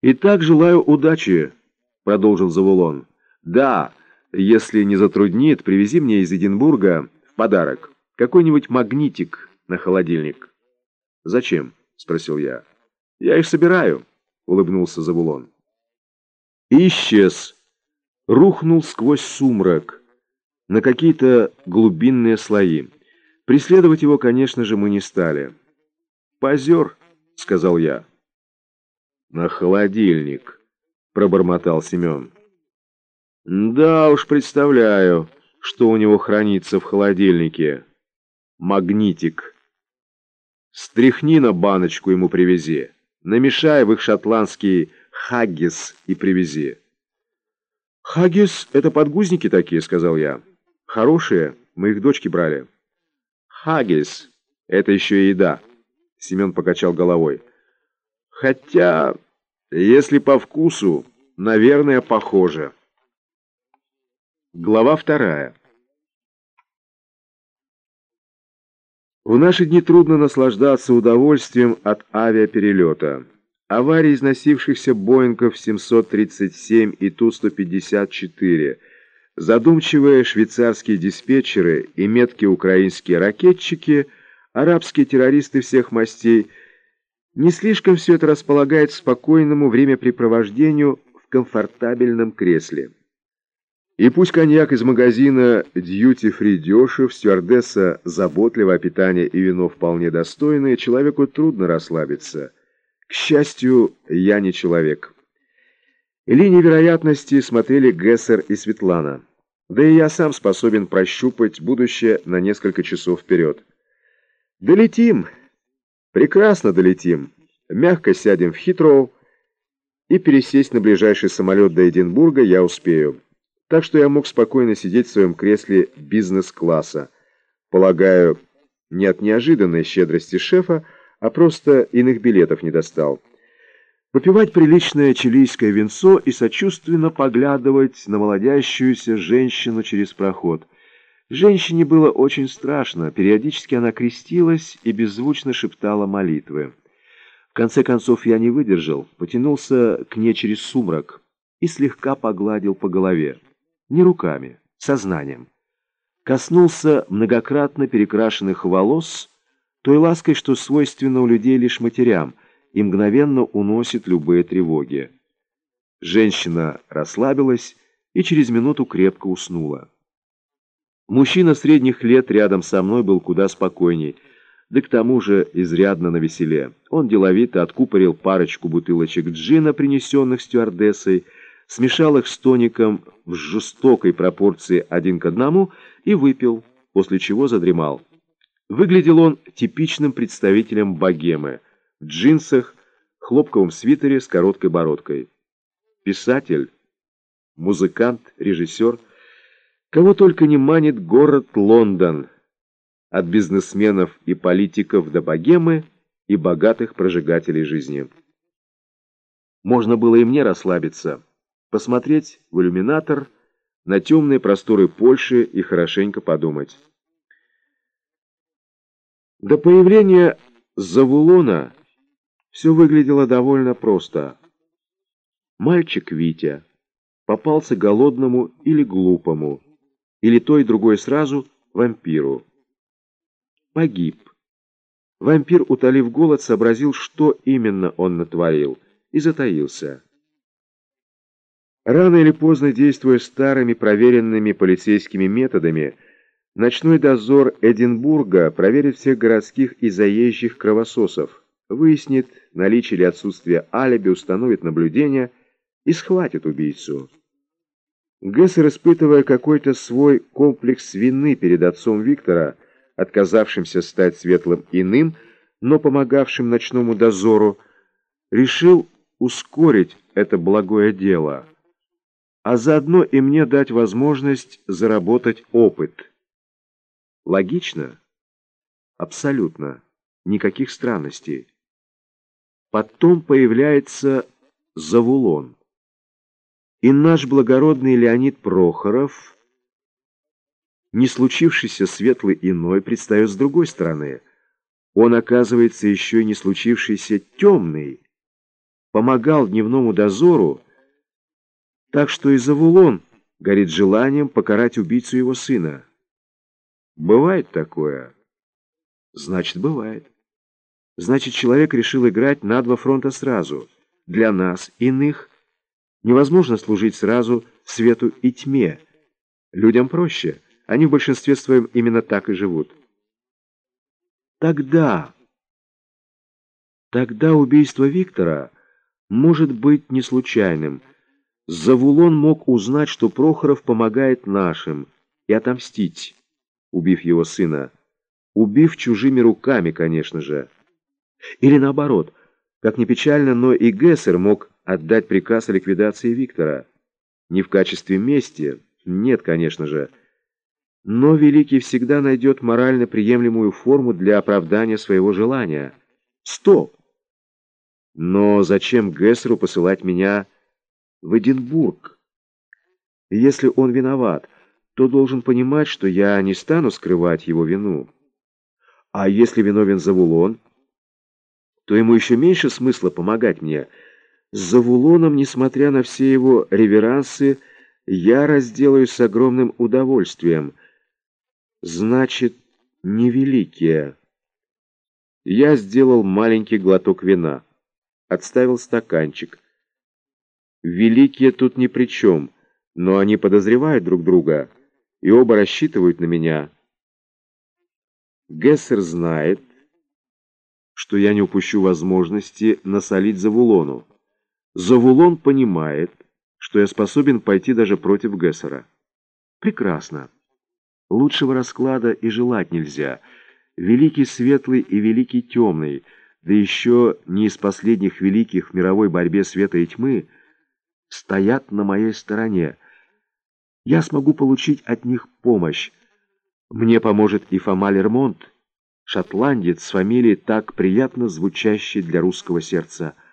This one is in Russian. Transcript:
«Итак, желаю удачи», — продолжил Завулон. «Да, если не затруднит, привези мне из Эдинбурга в подарок какой-нибудь магнитик на холодильник». «Зачем?» — спросил я. «Я их собираю», — улыбнулся Завулон. Исчез, рухнул сквозь сумрак на какие-то глубинные слои. Преследовать его, конечно же, мы не стали. «Позер», — сказал я. «На холодильник», — пробормотал Семен. «Да уж, представляю, что у него хранится в холодильнике. Магнитик. Стряхни на баночку ему привези. Намешай в их шотландский хаггис и привези». «Хаггис — это подгузники такие», — сказал я. «Хорошие, мы их дочки брали». «Хаггис — это еще и еда», — Семен покачал головой. Хотя, если по вкусу, наверное, похоже. Глава вторая. В наши дни трудно наслаждаться удовольствием от авиаперелета. Аварии износившихся Боингов 737 и Ту-154, задумчивые швейцарские диспетчеры и меткие украинские ракетчики, арабские террористы всех мастей – не слишком все это располагает к спокойному времяпрепровождению в комфортабельном кресле. И пусть коньяк из магазина «Дьюти Фри» дешев, стюардесса заботлива, а питание и вино вполне достойные, человеку трудно расслабиться. К счастью, я не человек. Линии вероятности смотрели Гессер и Светлана. Да и я сам способен прощупать будущее на несколько часов вперед. «Долетим!» Прекрасно долетим. Мягко сядем в Хитроу и пересесть на ближайший самолет до Эдинбурга я успею. Так что я мог спокойно сидеть в своем кресле бизнес-класса. Полагаю, не от неожиданной щедрости шефа, а просто иных билетов не достал. Попивать приличное чилийское винцо и сочувственно поглядывать на молодящуюся женщину через проход – Женщине было очень страшно, периодически она крестилась и беззвучно шептала молитвы. В конце концов я не выдержал, потянулся к ней через сумрак и слегка погладил по голове. Не руками, сознанием. Коснулся многократно перекрашенных волос, той лаской, что свойственно у людей лишь матерям, и мгновенно уносит любые тревоги. Женщина расслабилась и через минуту крепко уснула. Мужчина средних лет рядом со мной был куда спокойней, да к тому же изрядно навеселе. Он деловито откупорил парочку бутылочек джина, принесенных стюардессой, смешал их с тоником в жестокой пропорции один к одному и выпил, после чего задремал. Выглядел он типичным представителем богемы, в джинсах, хлопковом свитере с короткой бородкой. Писатель, музыкант, режиссер – Кого только не манит город Лондон, от бизнесменов и политиков до богемы и богатых прожигателей жизни. Можно было и мне расслабиться, посмотреть в иллюминатор на темные просторы Польши и хорошенько подумать. До появления Завулона все выглядело довольно просто. Мальчик Витя попался голодному или глупому, или то и другое сразу вампиру. Погиб. Вампир, утолив голод, сообразил, что именно он натворил, и затаился. Рано или поздно, действуя старыми проверенными полицейскими методами, ночной дозор Эдинбурга проверит всех городских и заезжих кровососов, выяснит наличие или отсутствие алиби, установит наблюдение и схватит убийцу. Гессер, испытывая какой-то свой комплекс вины перед отцом Виктора, отказавшимся стать светлым иным, но помогавшим ночному дозору, решил ускорить это благое дело, а заодно и мне дать возможность заработать опыт. Логично? Абсолютно. Никаких странностей. Потом появляется Завулон. И наш благородный Леонид Прохоров, не случившийся светлый иной, предстает с другой стороны. Он, оказывается, еще и не случившийся темный, помогал дневному дозору, так что и Завулон горит желанием покарать убийцу его сына. Бывает такое? Значит, бывает. Значит, человек решил играть на два фронта сразу. Для нас, иных, невозможно служить сразу свету и тьме. Людям проще. Они в большинстве своем именно так и живут. Тогда... Тогда убийство Виктора может быть не случайным. Завулон мог узнать, что Прохоров помогает нашим, и отомстить, убив его сына. Убив чужими руками, конечно же. Или наоборот, как ни печально, но и Гессер мог отдать приказ о ликвидации Виктора. Не в качестве мести, нет, конечно же. Но Великий всегда найдет морально приемлемую форму для оправдания своего желания. Стоп! Но зачем Гессеру посылать меня в Эдинбург? Если он виноват, то должен понимать, что я не стану скрывать его вину. А если виновен Завулон, то ему еще меньше смысла помогать мне. С Завулоном, несмотря на все его реверансы, я разделаюсь с огромным удовольствием. Значит, невеликие. Я сделал маленький глоток вина. Отставил стаканчик. Великие тут ни при чем, но они подозревают друг друга, и оба рассчитывают на меня. Гессер знает, что я не упущу возможности насолить Завулону. Завулон понимает, что я способен пойти даже против Гессера. Прекрасно. Лучшего расклада и желать нельзя. Великий светлый и великий темный, да еще не из последних великих в мировой борьбе света и тьмы, стоят на моей стороне. Я смогу получить от них помощь. Мне поможет и Фома Лермонт, шотландец с фамилией так приятно звучащей для русского сердца –